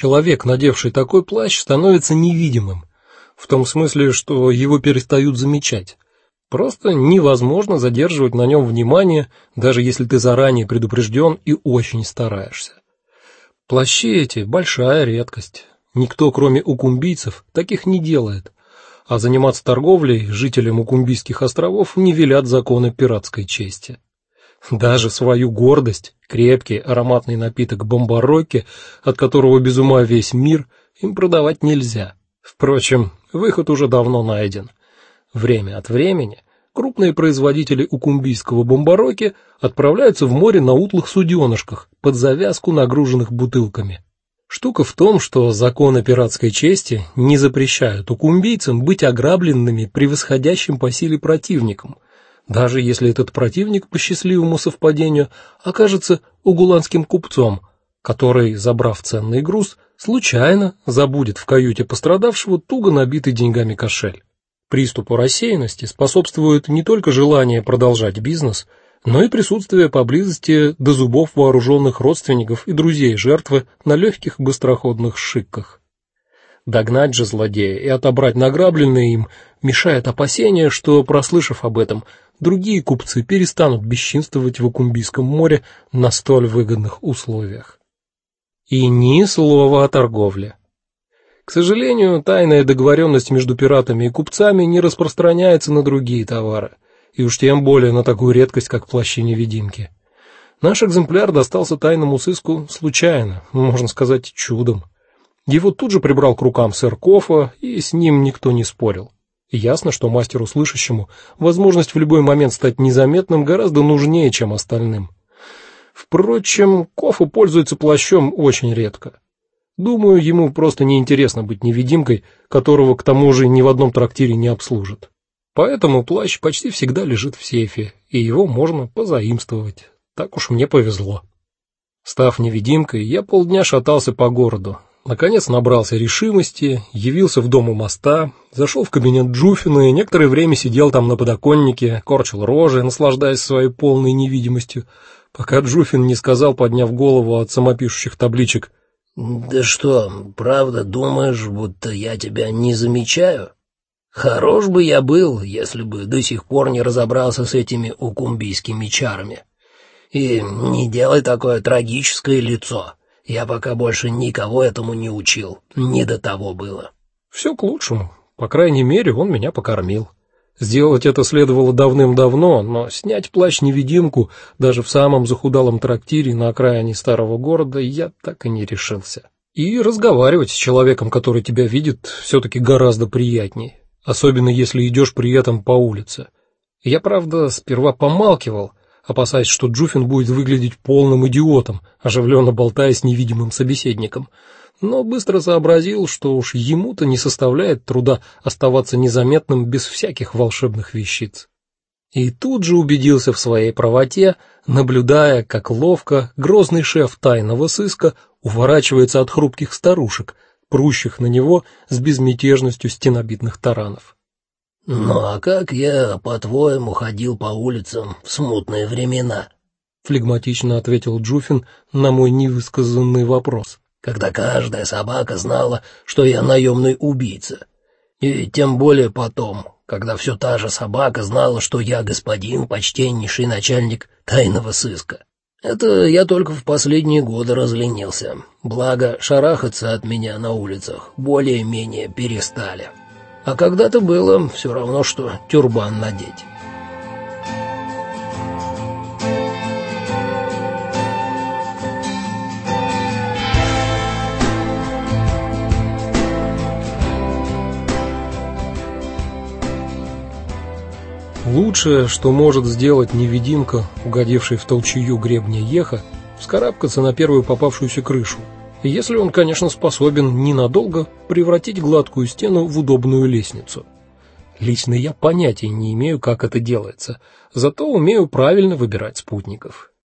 Человек, надевший такой плащ, становится невидимым, в том смысле, что его перестают замечать. Просто невозможно задерживать на нем внимание, даже если ты заранее предупрежден и очень стараешься. Плащи эти большая редкость. Никто, кроме укумбийцев, таких не делает. А заниматься торговлей жителям укумбийских островов не велят законы пиратской чести. Даже свою гордость, крепкий ароматный напиток бомбарокки, от которого без ума весь мир, им продавать нельзя. Впрочем, выход уже давно найден. Время от времени крупные производители укумбийского бомбароки отправляются в море на утлых суденышках под завязку нагруженных бутылками. Штука в том, что законы пиратской чести не запрещают укумбийцам быть ограбленными превосходящим по силе противником – даже если этот противник по счастливому совпадению окажется угуланским купцом, который, забрав ценный груз, случайно забудет в каюте пострадавшего туго набитый деньгами кошель. Приступу рассеянности способствует не только желание продолжать бизнес, но и присутствие поблизости до зубов вооруженных родственников и друзей жертвы на легких быстроходных шикках. Догнать же злодея и отобрать награбленное им мешает опасение, что, прослышав об этом, другие купцы перестанут бесчинствовать в Укумбийском море на столь выгодных условиях. И ни слова о торговле. К сожалению, тайная договоренность между пиратами и купцами не распространяется на другие товары, и уж тем более на такую редкость, как плащи-невидимки. Наш экземпляр достался тайному сыску случайно, можно сказать, чудом. Его тут же прибрал к рукам сэр Кофа, и с ним никто не спорил. Ясно, что мастеру слышащему возможность в любой момент стать незаметным гораздо нужнее, чем остальным. Впрочем, Кофу пользуется плащом очень редко. Думаю, ему просто неинтересно быть невидимкой, которого к тому же ни в одном трактире не обслужат. Поэтому плащ почти всегда лежит в сейфе, и его можно позаимствовать. Так уж мне повезло. Став невидимкой, я полдня шатался по городу, Наконец набрался решимости, явился в дом у моста, зашел в кабинет Джуфина и некоторое время сидел там на подоконнике, корчил рожи, наслаждаясь своей полной невидимостью, пока Джуфин не сказал, подняв голову от самопишущих табличек: "Да что, правда думаешь, будто я тебя не замечаю? Хорош бы я был, если бы до сих пор не разобрался с этими укумбийскими чарами. И не делай такое трагическое лицо". Я пока больше никого этому не учил, не до того было. Все к лучшему. По крайней мере, он меня покормил. Сделать это следовало давным-давно, но снять плащ-невидимку даже в самом захудалом трактире на окраине старого города я так и не решился. И разговаривать с человеком, который тебя видит, все таки гораздо приятнее, особенно если идешь при этом по улице. Я, правда, сперва помалкивал, опасаясь, что Джуфин будет выглядеть полным идиотом, оживленно болтая с невидимым собеседником, но быстро сообразил, что уж ему-то не составляет труда оставаться незаметным без всяких волшебных вещиц. И тут же убедился в своей правоте, наблюдая, как ловко грозный шеф тайного сыска уворачивается от хрупких старушек, прущих на него с безмятежностью стенобитных таранов. Ну а как я, по-твоему, ходил по улицам в смутные времена? флегматично ответил Джуфин на мой невысказанный вопрос. Когда каждая собака знала, что я наемный убийца. И тем более потом, когда все та же собака знала, что я господин, почтеннейший начальник тайного сыска. Это я только в последние годы разленился. Благо, шарахаться от меня на улицах более-менее перестали. А когда-то было все равно, что тюрбан надеть. Лучшее, что может сделать невидимка, угодивший в толчую гребня еха, вскарабкаться на первую попавшуюся крышу если он, конечно, способен ненадолго превратить гладкую стену в удобную лестницу. Лично я понятия не имею, как это делается, зато умею правильно выбирать спутников.